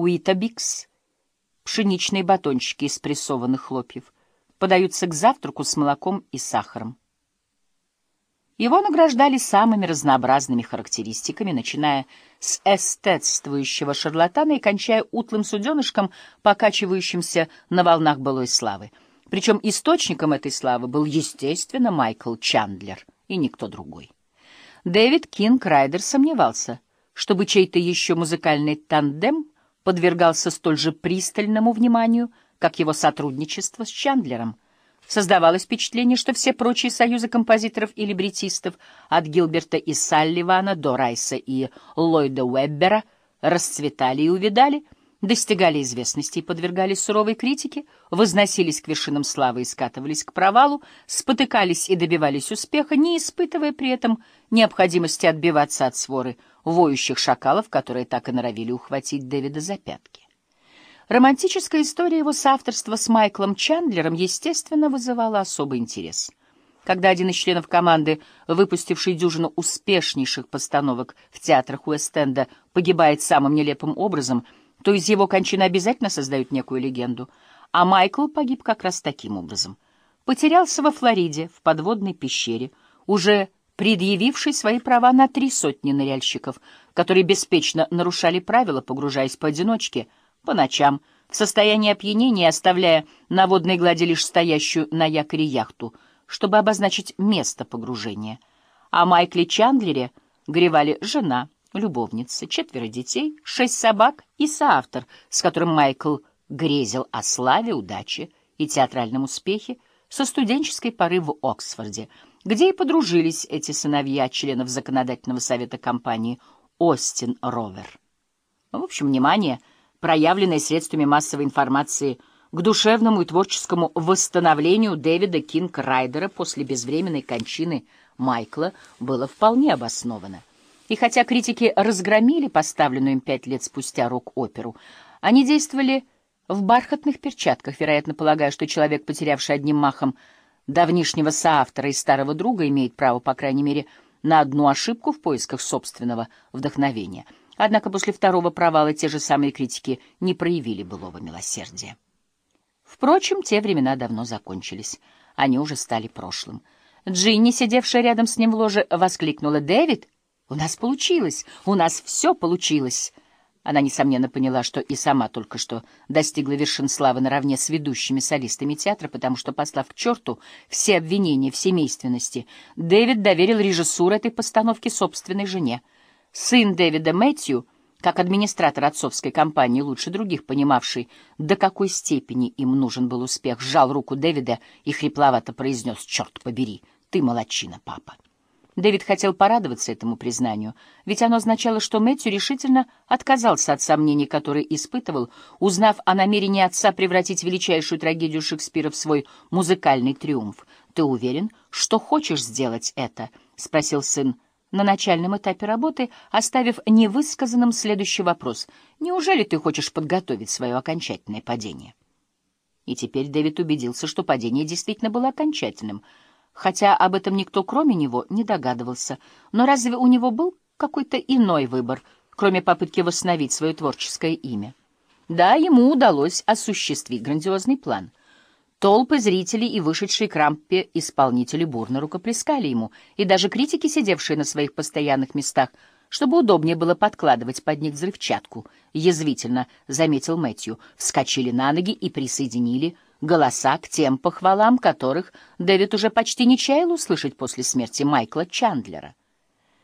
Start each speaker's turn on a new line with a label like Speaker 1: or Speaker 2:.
Speaker 1: Уитабикс, пшеничные батончики из прессованных хлопьев, подаются к завтраку с молоком и сахаром. Его награждали самыми разнообразными характеристиками, начиная с эстетствующего шарлатана и кончая утлым суденышком, покачивающимся на волнах былой славы. Причем источником этой славы был, естественно, Майкл Чандлер и никто другой. Дэвид Кинг Райдер сомневался, чтобы чей-то еще музыкальный тандем подвергался столь же пристальному вниманию, как его сотрудничество с Чандлером — Создавалось впечатление, что все прочие союзы композиторов и либретистов, от Гилберта и Салливана до Райса и Ллойда Уэббера, расцветали и увидали, достигали известности и подвергались суровой критике, возносились к вершинам славы и скатывались к провалу, спотыкались и добивались успеха, не испытывая при этом необходимости отбиваться от своры воющих шакалов, которые так и норовили ухватить Дэвида за пятки. Романтическая история его соавторства с Майклом Чандлером, естественно, вызывала особый интерес. Когда один из членов команды, выпустивший дюжину успешнейших постановок в театрах Уэст-Энда, погибает самым нелепым образом, то из его кончины обязательно создают некую легенду. А Майкл погиб как раз таким образом. Потерялся во Флориде, в подводной пещере, уже предъявивший свои права на три сотни ныряльщиков, которые беспечно нарушали правила, погружаясь поодиночке — по ночам, в состоянии опьянения, оставляя на водной глади лишь стоящую на якоре яхту, чтобы обозначить место погружения. А Майкле Чандлере гревали жена, любовница, четверо детей, шесть собак и соавтор, с которым Майкл грезил о славе, удаче и театральном успехе со студенческой поры в Оксфорде, где и подружились эти сыновья членов законодательного совета компании «Остин Ровер». В общем, внимание — проявленное средствами массовой информации к душевному и творческому восстановлению Дэвида Кинг-Райдера после безвременной кончины Майкла было вполне обосновано. И хотя критики разгромили поставленную им пять лет спустя рок-оперу, они действовали в бархатных перчатках, вероятно, полагая, что человек, потерявший одним махом давнишнего соавтора и старого друга, имеет право, по крайней мере, на одну ошибку в поисках собственного вдохновения — Однако после второго провала те же самые критики не проявили былого милосердия. Впрочем, те времена давно закончились. Они уже стали прошлым. Джинни, сидевшая рядом с ним в ложе, воскликнула. «Дэвид, у нас получилось! У нас все получилось!» Она, несомненно, поняла, что и сама только что достигла вершин славы наравне с ведущими солистами театра, потому что, послав к черту все обвинения в семейственности, Дэвид доверил режиссуру этой постановки собственной жене — Сын Дэвида Мэтью, как администратор отцовской компании, лучше других понимавший, до какой степени им нужен был успех, сжал руку Дэвида и хрипловато произнес «Черт побери, ты молодчина, папа». Дэвид хотел порадоваться этому признанию, ведь оно означало, что Мэтью решительно отказался от сомнений, которые испытывал, узнав о намерении отца превратить величайшую трагедию Шекспира в свой музыкальный триумф. «Ты уверен, что хочешь сделать это?» — спросил сын на начальном этапе работы, оставив невысказанным следующий вопрос. «Неужели ты хочешь подготовить свое окончательное падение?» И теперь Дэвид убедился, что падение действительно было окончательным, хотя об этом никто, кроме него, не догадывался. Но разве у него был какой-то иной выбор, кроме попытки восстановить свое творческое имя? Да, ему удалось осуществить грандиозный план — Толпы зрителей и вышедшие к рампе исполнители бурно рукоплескали ему, и даже критики, сидевшие на своих постоянных местах, чтобы удобнее было подкладывать под них взрывчатку, язвительно заметил Мэтью, вскочили на ноги и присоединили голоса к тем похвалам, которых Дэвид уже почти не чаял услышать после смерти Майкла Чандлера.